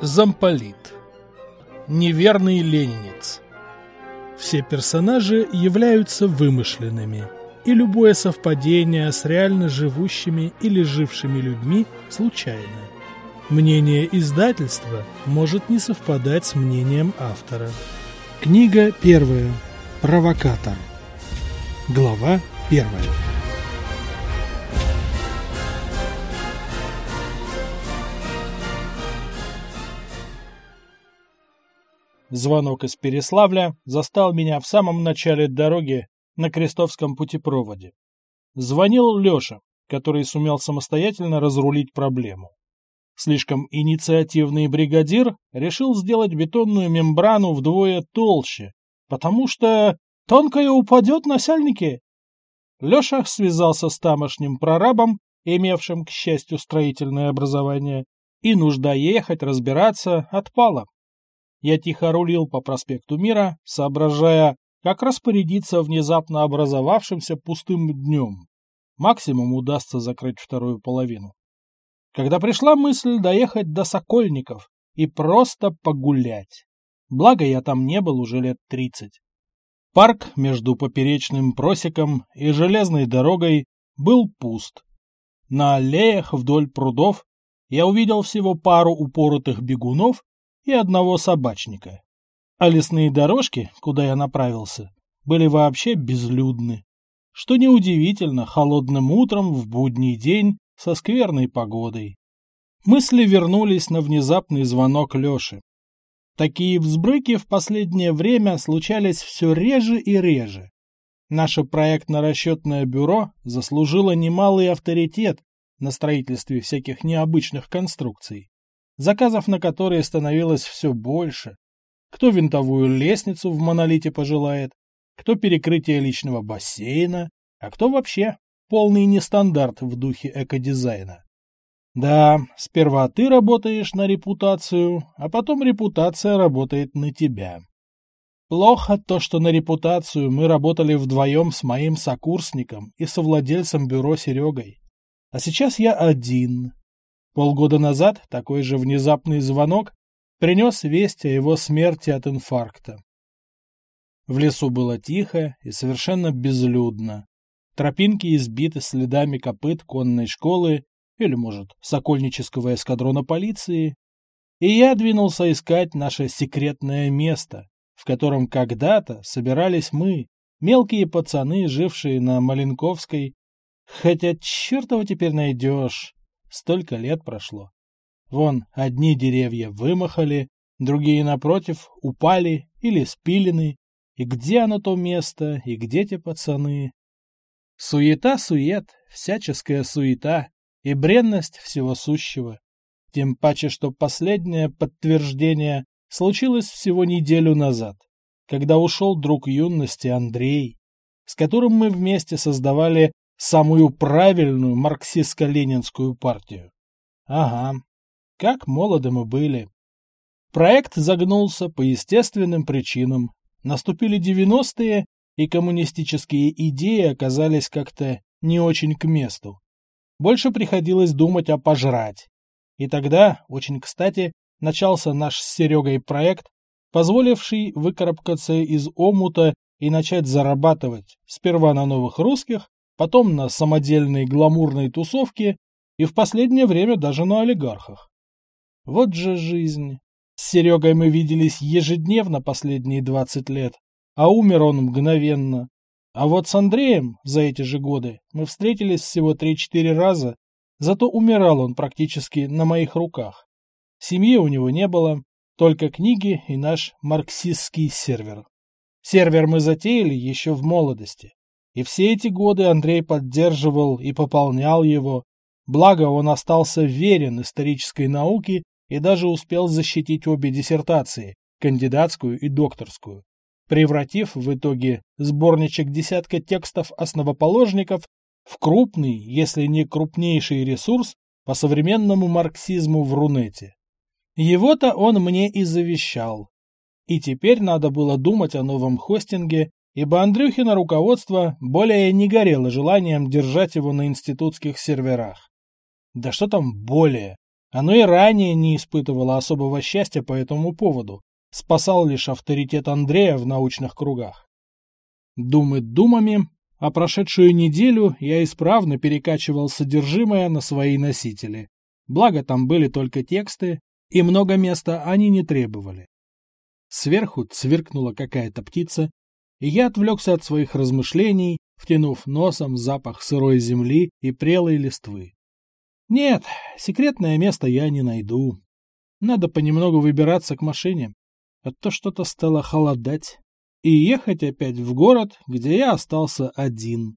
Замполит. Неверный ленинец. Все персонажи являются вымышленными, и любое совпадение с реально живущими или жившими людьми случайно. Мнение издательства может не совпадать с мнением автора. Книга первая. Провокатор. Глава первая. Звонок из Переславля застал меня в самом начале дороги на Крестовском путепроводе. Звонил Леша, который сумел самостоятельно разрулить проблему. Слишком инициативный бригадир решил сделать бетонную мембрану вдвое толще, потому что тонкая упадет насяльники. Леша связался с тамошним прорабом, имевшим, к счастью, строительное образование, и нужда ехать разбираться отпала. Я тихо рулил по проспекту Мира, соображая, как распорядиться внезапно образовавшимся пустым днем. Максимум удастся закрыть вторую половину. Когда пришла мысль доехать до Сокольников и просто погулять. Благо я там не был уже лет тридцать. Парк между поперечным просеком и железной дорогой был пуст. На аллеях вдоль прудов я увидел всего пару упоротых бегунов и одного собачника. А лесные дорожки, куда я направился, были вообще безлюдны. Что неудивительно, холодным утром в будний день со скверной погодой. Мысли вернулись на внезапный звонок Лёши. Такие взбрыки в последнее время случались все реже и реже. Наше проектно-расчетное бюро заслужило немалый авторитет на строительстве всяких необычных конструкций заказов на которые становилось все больше. Кто винтовую лестницу в монолите пожелает, кто перекрытие личного бассейна, а кто вообще полный нестандарт в духе экодизайна. Да, сперва ты работаешь на репутацию, а потом репутация работает на тебя. Плохо то, что на репутацию мы работали вдвоем с моим сокурсником и совладельцем бюро Серегой. А сейчас я один, Полгода назад такой же внезапный звонок принес весть о его смерти от инфаркта. В лесу было тихо и совершенно безлюдно. Тропинки избиты следами копыт конной школы или, может, сокольнического эскадрона полиции. И я двинулся искать наше секретное место, в котором когда-то собирались мы, мелкие пацаны, жившие на Маленковской. Хотя чертова теперь найдешь. Столько лет прошло. Вон, одни деревья вымахали, другие, напротив, упали или спилены. И где оно то место, и где те пацаны? Суета-сует, всяческая суета и бренность всего сущего. Тем паче, что последнее подтверждение случилось всего неделю назад, когда ушел друг юности Андрей, с которым мы вместе создавали самую правильную марксистско-ленинскую партию. Ага, как молоды мы были. Проект загнулся по естественным причинам. Наступили девяностые, и коммунистические идеи оказались как-то не очень к месту. Больше приходилось думать о пожрать. И тогда, очень кстати, начался наш с Серегой проект, позволивший выкарабкаться из омута и начать зарабатывать сперва на новых русских, потом на самодельной гламурной тусовке и в последнее время даже на олигархах. Вот же жизнь. С Серегой мы виделись ежедневно последние 20 лет, а умер он мгновенно. А вот с Андреем за эти же годы мы встретились всего 3-4 раза, зато умирал он практически на моих руках. Семьи у него не было, только книги и наш марксистский сервер. Сервер мы затеяли еще в молодости. И все эти годы Андрей поддерживал и пополнял его, благо он остался верен исторической науке и даже успел защитить обе диссертации, кандидатскую и докторскую, превратив в итоге сборничек десятка текстов основоположников в крупный, если не крупнейший ресурс по современному марксизму в Рунете. Его-то он мне и завещал. И теперь надо было думать о новом хостинге, ибо Андрюхино руководство более не горело желанием держать его на институтских серверах. Да что там более? Оно и ранее не испытывало особого счастья по этому поводу, спасал лишь авторитет Андрея в научных кругах. Думы думами, а прошедшую неделю я исправно перекачивал содержимое на свои носители. Благо там были только тексты, и много места они не требовали. Сверху цвиркнула какая-то птица, и я отвлекся от своих размышлений, втянув носом запах сырой земли и прелой листвы. Нет, секретное место я не найду. Надо понемногу выбираться к машине, а то что-то стало холодать. И ехать опять в город, где я остался один.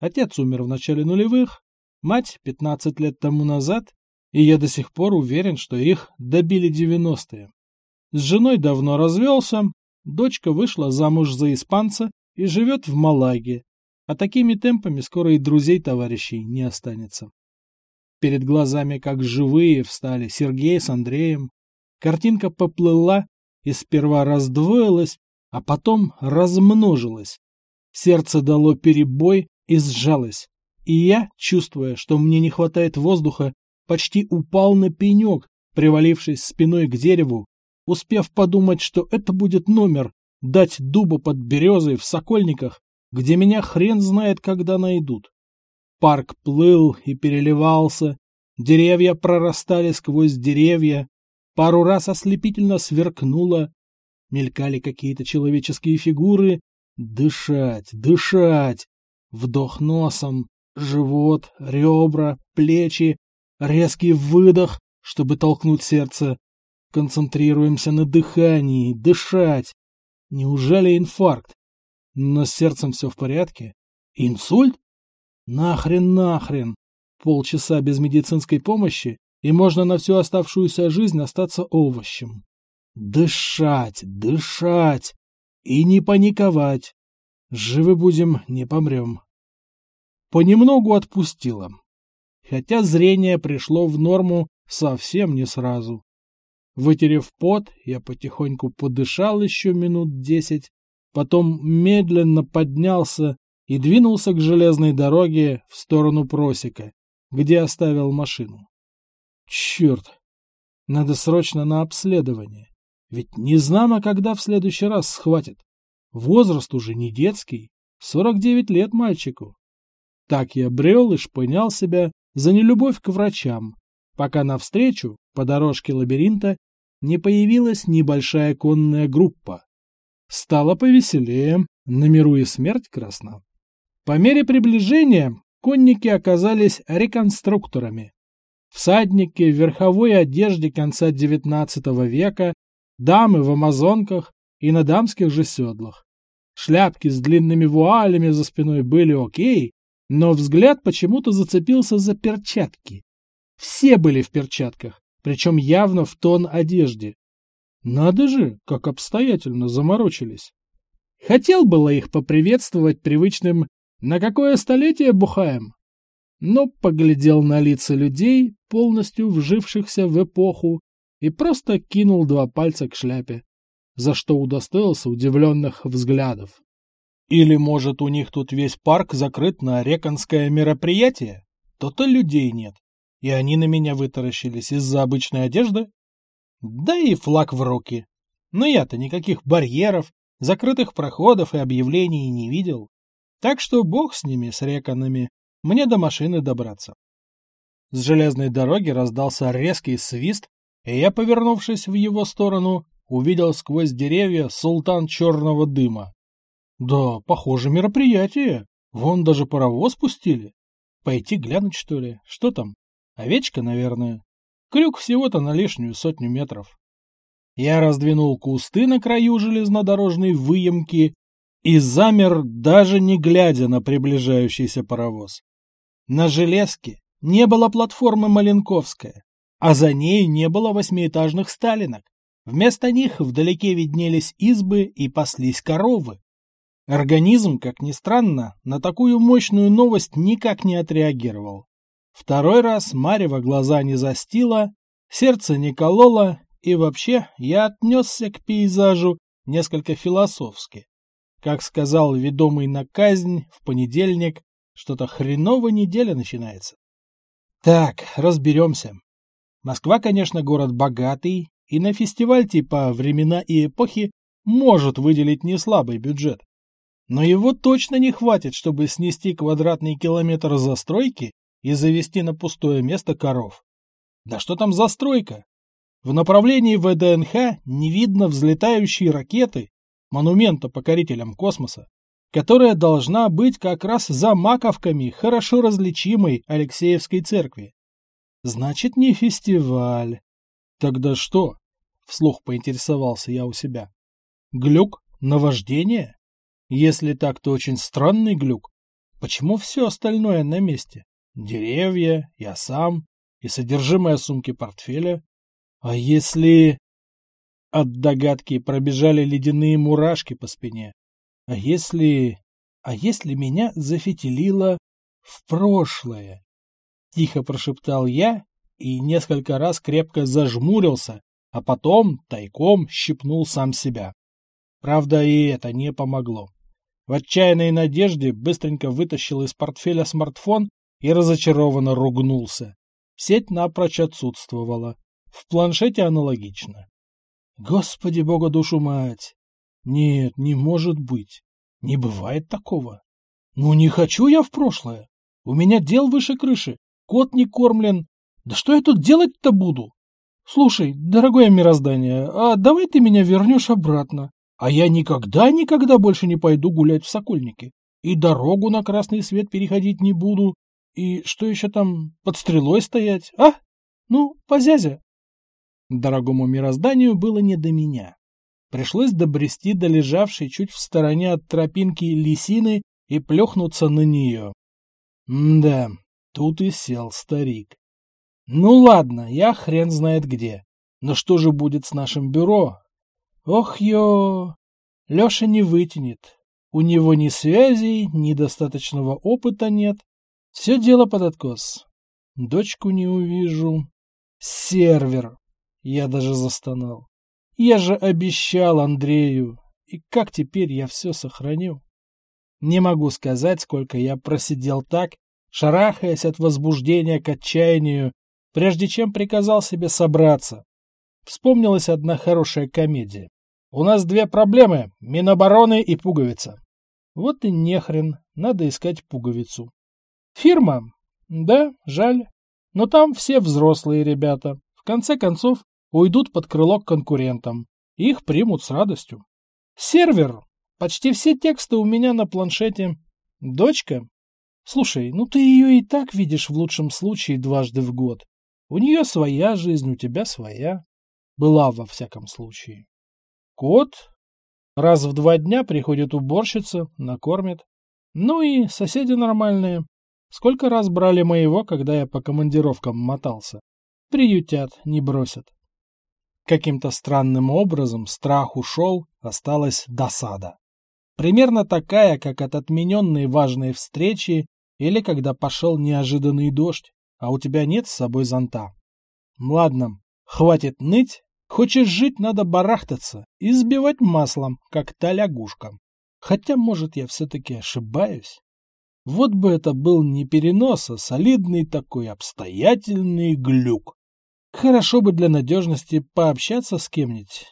Отец умер в начале нулевых, мать 15 лет тому назад, и я до сих пор уверен, что их добили девяностые. С женой давно развелся, дочка вышла замуж за испанца и живет в Малаге, а такими темпами скоро и друзей-товарищей не останется. Перед глазами, как живые, встали Сергей с Андреем. Картинка поплыла и сперва раздвоилась, а потом размножилась. Сердце дало перебой и сжалось, и я, чувствуя, что мне не хватает воздуха, почти упал на пенек, привалившись спиной к дереву, успев подумать, что это будет номер, дать дуба под березой в Сокольниках, где меня хрен знает, когда найдут. Парк плыл и переливался, деревья прорастали сквозь деревья, пару раз ослепительно сверкнуло, мелькали какие-то человеческие фигуры. Дышать, дышать! Вдох носом, живот, ребра, плечи, резкий выдох, чтобы толкнуть сердце. Концентрируемся на дыхании, дышать. Неужели инфаркт? Но с сердцем все в порядке. Инсульт? Нахрен, нахрен. Полчаса без медицинской помощи, и можно на всю оставшуюся жизнь остаться овощем. Дышать, дышать и не паниковать. Живы будем, не помрем. Понемногу отпустила. Хотя зрение пришло в норму совсем не сразу. Вытерев пот, я потихоньку подышал еще минут десять, потом медленно поднялся и двинулся к железной дороге в сторону просека, где оставил машину. Черт! Надо срочно на обследование. Ведь не знамо, когда в следующий раз схватит. Возраст уже не детский, 49 лет мальчику. Так я брел и шпынял себя за нелюбовь к врачам, пока навстречу, по дорожке лабиринта, не появилась небольшая конная группа. Стало повеселее, на миру и смерть красна. По мере приближения конники оказались реконструкторами. Всадники в верховой одежде конца XIX века дамы в амазонках и на дамских же седлах. Шляпки с длинными вуалями за спиной были окей, но взгляд почему-то зацепился за перчатки. Все были в перчатках, причем явно в тон одежде. Надо же, как обстоятельно заморочились. Хотел было их поприветствовать привычным «На какое столетие бухаем?» Но поглядел на лица людей, полностью вжившихся в эпоху, и просто кинул два пальца к шляпе, за что удостоился удивленных взглядов. Или, может, у них тут весь парк закрыт на реконское мероприятие? То-то людей нет, и они на меня вытаращились из-за обычной одежды? Да и флаг в руки. Но я-то никаких барьеров, закрытых проходов и объявлений не видел. Так что бог с ними, с реконами, мне до машины добраться. С железной дороги раздался резкий свист, и я, повернувшись в его сторону, увидел сквозь деревья султан черного дыма. Да, похоже, мероприятие. Вон даже паровоз пустили. Пойти глянуть, что ли? Что там? Овечка, наверное. Крюк всего-то на лишнюю сотню метров. Я раздвинул кусты на краю железнодорожной выемки и замер, даже не глядя на приближающийся паровоз. На железке не было платформы Маленковская, а за ней не было восьмиэтажных сталинок. Вместо них вдалеке виднелись избы и паслись коровы. Организм, как ни странно, на такую мощную новость никак не отреагировал. Второй раз Марева глаза не застила, сердце не кололо, и вообще я отнесся к пейзажу несколько философски. Как сказал ведомый на казнь в понедельник, что-то хреново неделя начинается. Так, разберемся. Москва, конечно, город богатый, и на фестиваль типа «Времена и эпохи» может выделить неслабый бюджет. Но его точно не хватит, чтобы снести квадратный километр застройки и завести на пустое место коров. Да что там застройка? В направлении ВДНХ не видно взлетающей ракеты, монумента покорителям космоса, которая должна быть как раз за маковками хорошо различимой Алексеевской церкви. Значит, не фестиваль. Тогда что? Вслух поинтересовался я у себя. Глюк? Наваждение? Если так, то очень странный глюк. Почему все остальное на месте? Деревья, я сам и содержимое сумки портфеля. А если... От догадки пробежали ледяные мурашки по спине. А если... А если меня зафитилило в прошлое? Тихо прошептал я и несколько раз крепко зажмурился, а потом тайком щипнул сам себя. Правда, и это не помогло. В отчаянной надежде быстренько вытащил из портфеля смартфон и разочарованно ругнулся. Сеть напрочь отсутствовала. В планшете аналогично. Господи, бога душу мать! Нет, не может быть. Не бывает такого. Ну, не хочу я в прошлое. У меня дел выше крыши. Кот не кормлен. Да что я тут делать-то буду? Слушай, дорогое мироздание, а давай ты меня вернешь обратно. А я никогда-никогда больше не пойду гулять в Сокольнике. И дорогу на красный свет переходить не буду. И что еще там, под стрелой стоять, а? Ну, позязя. Дорогому мирозданию было не до меня. Пришлось добрести до лежавшей чуть в стороне от тропинки лисины и плюхнуться на нее. да, тут и сел старик. Ну ладно, я хрен знает где. Но что же будет с нашим бюро? Ох, ё! Леша не вытянет. У него ни связей, ни достаточного опыта нет. Все дело под откос. Дочку не увижу. Сервер. Я даже застонал. Я же обещал Андрею. И как теперь я все сохраню? Не могу сказать, сколько я просидел так, шарахаясь от возбуждения к отчаянию, прежде чем приказал себе собраться. Вспомнилась одна хорошая комедия. У нас две проблемы – Минобороны и пуговица. Вот и нехрен, надо искать пуговицу. Фирма? Да, жаль. Но там все взрослые ребята. В конце концов, уйдут под крыло к конкурентам. Их примут с радостью. Сервер. Почти все тексты у меня на планшете. Дочка. Слушай, ну ты ее и так видишь в лучшем случае дважды в год. У нее своя жизнь, у тебя своя. Была во всяком случае. Кот. Раз в два дня приходит уборщица, накормит. Ну и соседи нормальные. Сколько раз брали моего, когда я по командировкам мотался. Приютят, не бросят. Каким-то странным образом страх ушел, осталась досада. Примерно такая, как от отмененной важной встречи или когда пошел неожиданный дождь, а у тебя нет с собой зонта. Ладно, хватит ныть. Хочешь жить, надо барахтаться и сбивать маслом, как та лягушка. Хотя, может, я все-таки ошибаюсь. Вот бы это был не перенос, а солидный такой обстоятельный глюк. Хорошо бы для надежности пообщаться с кем-нибудь.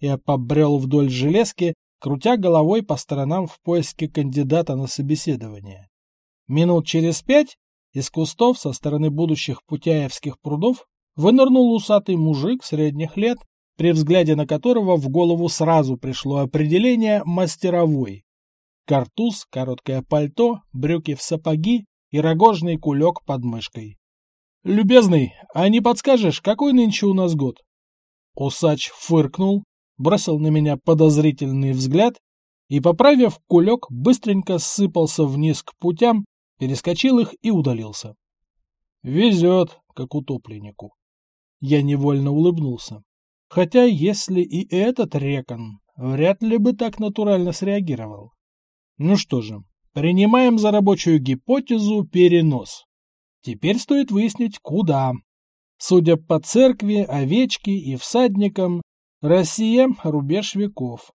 Я побрел вдоль железки, крутя головой по сторонам в поиске кандидата на собеседование. Минут через пять из кустов со стороны будущих Путяевских прудов вынырнул усатый мужик средних лет, при взгляде на которого в голову сразу пришло определение «мастеровой». Картуз, короткое пальто, брюки в сапоги и рогожный кулек под мышкой. «Любезный, а не подскажешь, какой нынче у нас год?» Усач фыркнул, бросил на меня подозрительный взгляд и, поправив кулек, быстренько сыпался вниз к путям, перескочил их и удалился. «Везет, как утопленнику». Я невольно улыбнулся. Хотя, если и этот рекон, вряд ли бы так натурально среагировал. Ну что же, принимаем за рабочую гипотезу перенос. Теперь стоит выяснить, куда. Судя по церкви, овечке и всадникам, Россия – рубеж веков.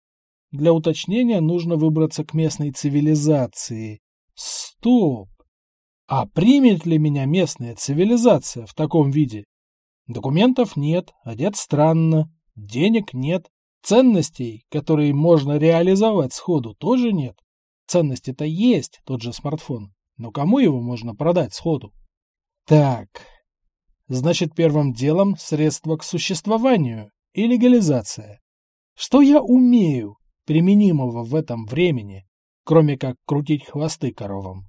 Для уточнения нужно выбраться к местной цивилизации. Стоп! А примет ли меня местная цивилизация в таком виде? Документов нет, одет странно, денег нет, ценностей, которые можно реализовать сходу, тоже нет. Ценности-то есть, тот же смартфон, но кому его можно продать сходу? Так, значит первым делом средство к существованию и легализация. Что я умею, применимого в этом времени, кроме как крутить хвосты коровам?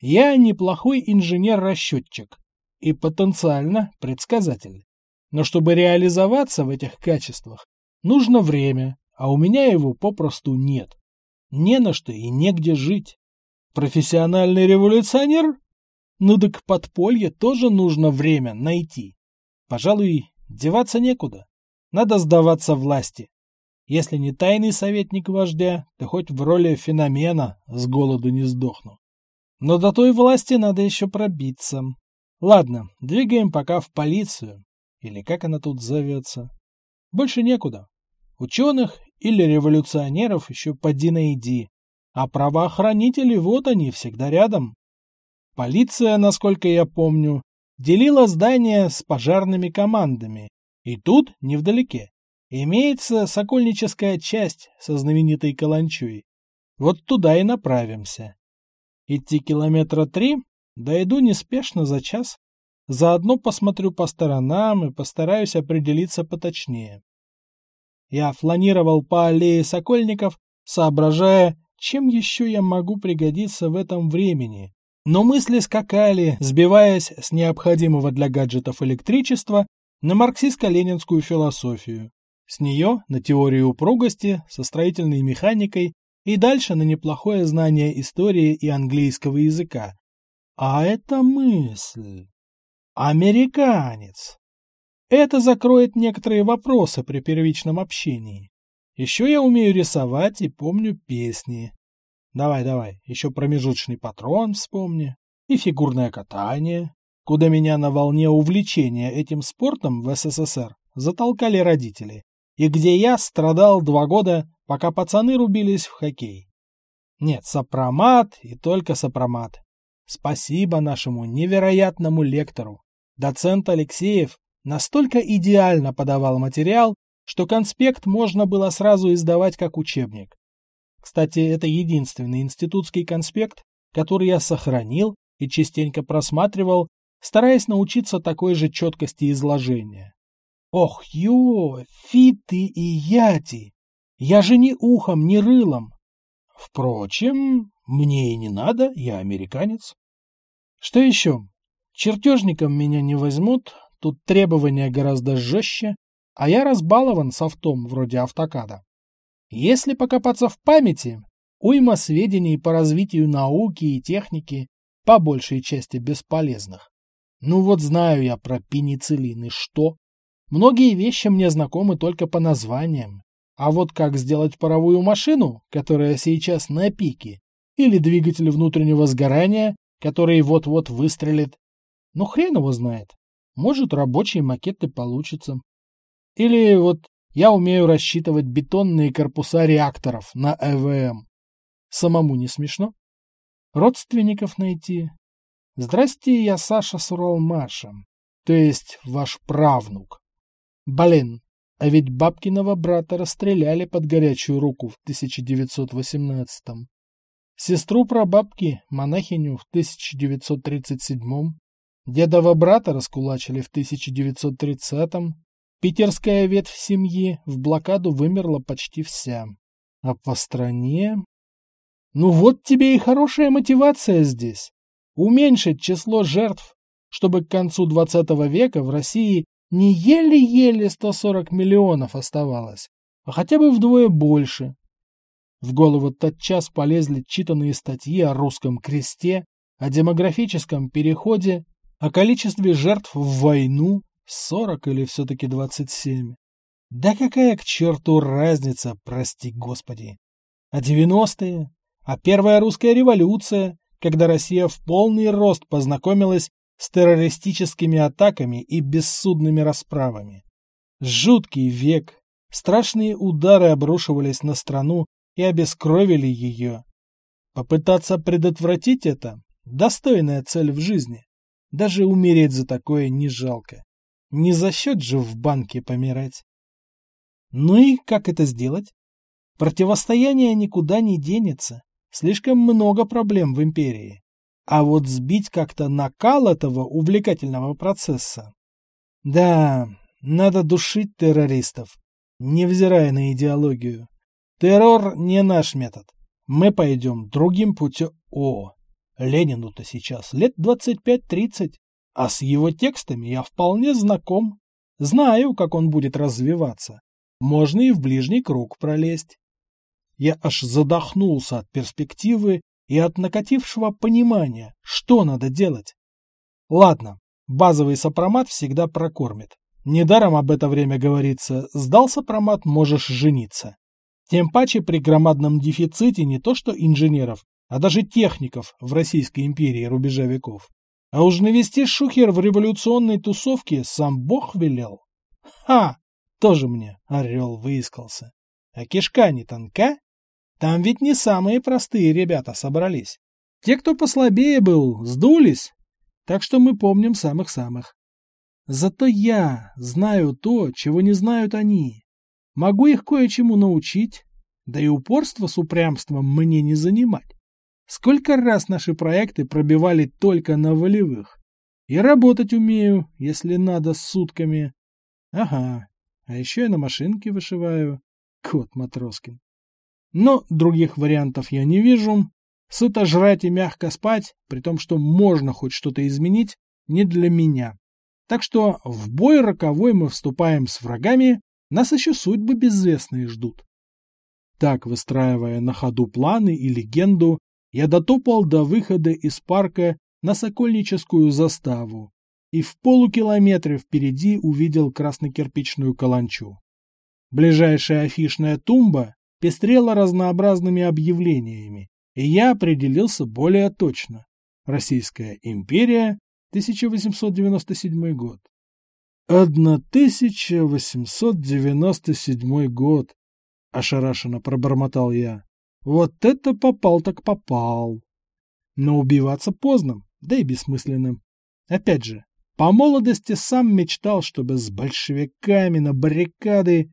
Я неплохой инженер-расчетчик и потенциально предсказатель. Но чтобы реализоваться в этих качествах, нужно время, а у меня его попросту нет. Не на что и негде жить. Профессиональный революционер? Ну так подполье тоже нужно время найти. Пожалуй, деваться некуда. Надо сдаваться власти. Если не тайный советник вождя, то хоть в роли феномена с голоду не сдохну. Но до той власти надо еще пробиться. Ладно, двигаем пока в полицию. Или как она тут зовется. Больше некуда. Ученых или революционеров еще поди найди. А правоохранители вот они, всегда рядом. Полиция, насколько я помню, делила здание с пожарными командами. И тут, невдалеке, имеется сокольническая часть со знаменитой каланчой. Вот туда и направимся. Идти километра три, дойду неспешно за час. Заодно посмотрю по сторонам и постараюсь определиться поточнее. Я фланировал по аллее сокольников, соображая, чем еще я могу пригодиться в этом времени. Но мысли скакали, сбиваясь с необходимого для гаджетов электричества на марксистско-ленинскую философию. С нее на теорию упругости со строительной механикой и дальше на неплохое знание истории и английского языка. А это мысль. Американец. Это закроет некоторые вопросы при первичном общении. Еще я умею рисовать и помню песни. Давай, давай, еще промежуточный патрон вспомни. И фигурное катание, куда меня на волне увлечения этим спортом в СССР затолкали родители, и где я страдал два года пока пацаны рубились в хоккей. Нет, сопромат и только сопромат. Спасибо нашему невероятному лектору. Доцент Алексеев настолько идеально подавал материал, что конспект можно было сразу издавать как учебник. Кстати, это единственный институтский конспект, который я сохранил и частенько просматривал, стараясь научиться такой же четкости изложения. Ох, ё, фиты и яти! Я же ни ухом, ни рылом. Впрочем, мне и не надо, я американец. Что еще? Чертежником меня не возьмут, тут требования гораздо жестче, а я разбалован софтом вроде автокада. Если покопаться в памяти, уйма сведений по развитию науки и техники, по большей части бесполезных. Ну вот знаю я про пенициллин и что. Многие вещи мне знакомы только по названиям. А вот как сделать паровую машину, которая сейчас на пике, или двигатель внутреннего сгорания, который вот-вот выстрелит, ну хрен его знает. Может, рабочие макеты получится. Или вот я умею рассчитывать бетонные корпуса реакторов на ЭВМ. Самому не смешно? Родственников найти. Здрасте, я Саша Суралмаша, то есть ваш правнук. Блин, а ведь бабкиного брата расстреляли под горячую руку в 1918-м. Сестру прабабки, монахиню, в 1937-м. Дедова брата раскулачили в 1930-м. Питерская ветвь семьи в блокаду вымерла почти вся. А по стране... Ну вот тебе и хорошая мотивация здесь. Уменьшить число жертв, чтобы к концу 20 века в России не еле-еле 140 миллионов оставалось, а хотя бы вдвое больше. В голову тотчас полезли читанные статьи о русском кресте, о демографическом переходе, о количестве жертв в войну, 40 или все-таки 27. Да какая к черту разница, прости господи. А 90-е? А первая русская революция, когда Россия в полный рост познакомилась с террористическими атаками и бессудными расправами. Жуткий век, страшные удары обрушивались на страну и обескровили ее. Попытаться предотвратить это – достойная цель в жизни. Даже умереть за такое не жалко. Не за счет же в банке помирать. Ну и как это сделать? Противостояние никуда не денется. Слишком много проблем в империи. А вот сбить как-то накал этого увлекательного процесса. Да, надо душить террористов, невзирая на идеологию. Террор не наш метод. Мы пойдем другим путем. О, Ленину-то сейчас лет 25-30, а с его текстами я вполне знаком. Знаю, как он будет развиваться. Можно и в ближний круг пролезть. Я аж задохнулся от перспективы и от накатившего понимания, что надо делать. Ладно, базовый сопромат всегда прокормит. Недаром об это время говорится «сдал сопромат, можешь жениться». Тем паче при громадном дефиците не то что инженеров, а даже техников в Российской империи рубежа веков. А уж навести шухер в революционной тусовке сам Бог велел. Ха! Тоже мне орел выискался. А кишка не тонка? Там ведь не самые простые ребята собрались. Те, кто послабее был, сдулись. Так что мы помним самых-самых. Зато я знаю то, чего не знают они. Могу их кое-чему научить, да и упорство с упрямством мне не занимать. Сколько раз наши проекты пробивали только на волевых. И работать умею, если надо, с сутками. Ага, а еще я на машинке вышиваю. Кот Матроскин. Но других вариантов я не вижу. Сыто жрать и мягко спать, при том, что можно хоть что-то изменить, не для меня. Так что в бой роковой мы вступаем с врагами, нас еще судьбы безвестные ждут. Так, выстраивая на ходу планы и легенду, я дотопал до выхода из парка на Сокольническую заставу и в полукилометре впереди увидел краснокирпичную каланчу. Ближайшая афишная тумба пестрела разнообразными объявлениями, и я определился более точно. Российская империя, 1897 год. 1897 год, ошарашенно пробормотал я. Вот это попал так попал. Но убиваться поздно, да и бессмысленным. Опять же, по молодости сам мечтал, чтобы с большевиками на баррикады.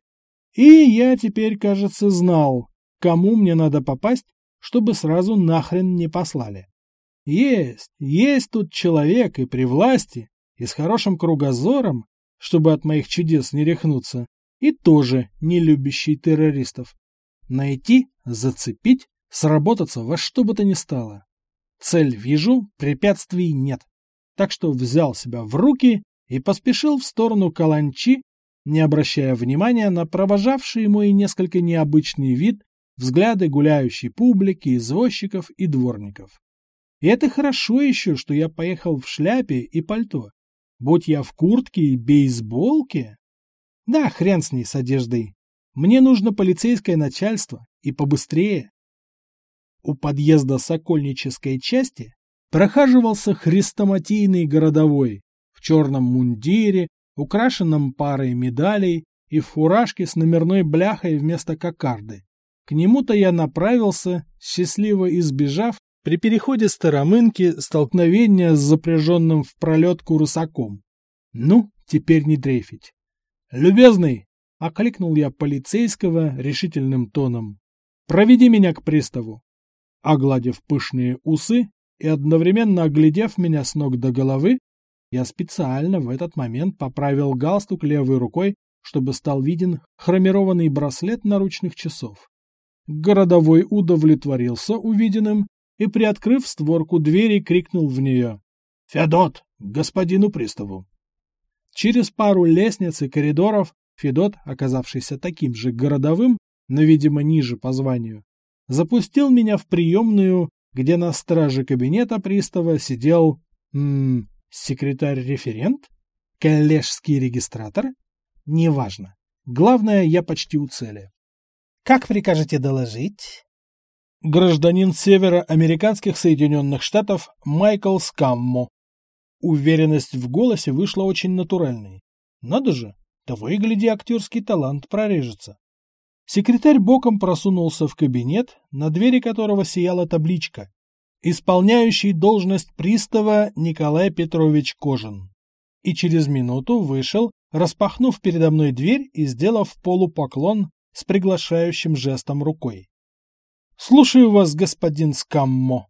И я теперь, кажется, знал, кому мне надо попасть, чтобы сразу нахрен не послали. Есть, есть тут человек и при власти, и с хорошим кругозором, чтобы от моих чудес не рехнуться, и тоже не любящий террористов. Найти, зацепить, сработаться во что бы то ни стало. Цель вижу, препятствий нет. Так что взял себя в руки и поспешил в сторону каланчи, не обращая внимания на провожавший мой несколько необычный вид взгляды гуляющей публики, извозчиков и дворников. И это хорошо еще, что я поехал в шляпе и пальто. Будь я в куртке и бейсболке... Да, хрен с ней, с одеждой. Мне нужно полицейское начальство, и побыстрее. У подъезда Сокольнической части прохаживался хрестоматийный городовой в черном мундире, украшенном парой медалей и фуражке с номерной бляхой вместо кокарды. К нему-то я направился, счастливо избежав при переходе Старомынки столкновения с запряженным в пролетку рысаком. Ну, теперь не дрейфить. «Любезный!» — окликнул я полицейского решительным тоном. «Проведи меня к приставу». Огладив пышные усы и одновременно оглядев меня с ног до головы, я специально в этот момент поправил галстук левой рукой, чтобы стал виден хромированный браслет наручных часов. Городовой удовлетворился увиденным и, приоткрыв створку двери, крикнул в нее. «Федот, господину приставу!» Через пару лестниц и коридоров Федот, оказавшийся таким же городовым, но, видимо, ниже по званию, запустил меня в приемную, где на страже кабинета пристава сидел... М секретарь-референт? Коллежский регистратор? Неважно. Главное, я почти у цели. Как прикажете доложить? Гражданин североамериканских Соединенных Штатов Майкл Скаммо. Уверенность в голосе вышла очень натуральной. Надо же, того и гляди, актерский талант прорежется. Секретарь боком просунулся в кабинет, на двери которого сияла табличка «Исполняющий должность пристава Николай Петрович Кожин». И через минуту вышел, распахнув передо мной дверь и сделав полупоклон с приглашающим жестом рукой. «Слушаю вас, господин Скаммо!»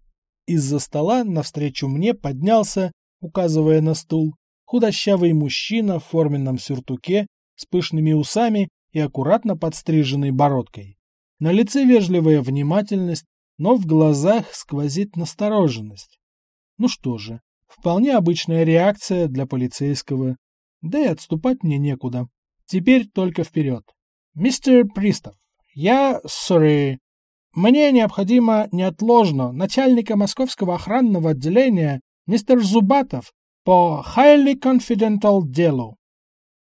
Из-за стола навстречу мне поднялся, указывая на стул, худощавый мужчина в форменном сюртуке с пышными усами и аккуратно подстриженной бородкой. На лице вежливая внимательность, но в глазах сквозит настороженность. Ну что же, вполне обычная реакция для полицейского, да и отступать мне некуда. Теперь только вперед. Мистер Пристав, я, сори, мне необходимо неотложно начальника московского охранного отделения мистер Зубатов For highly confidential delo.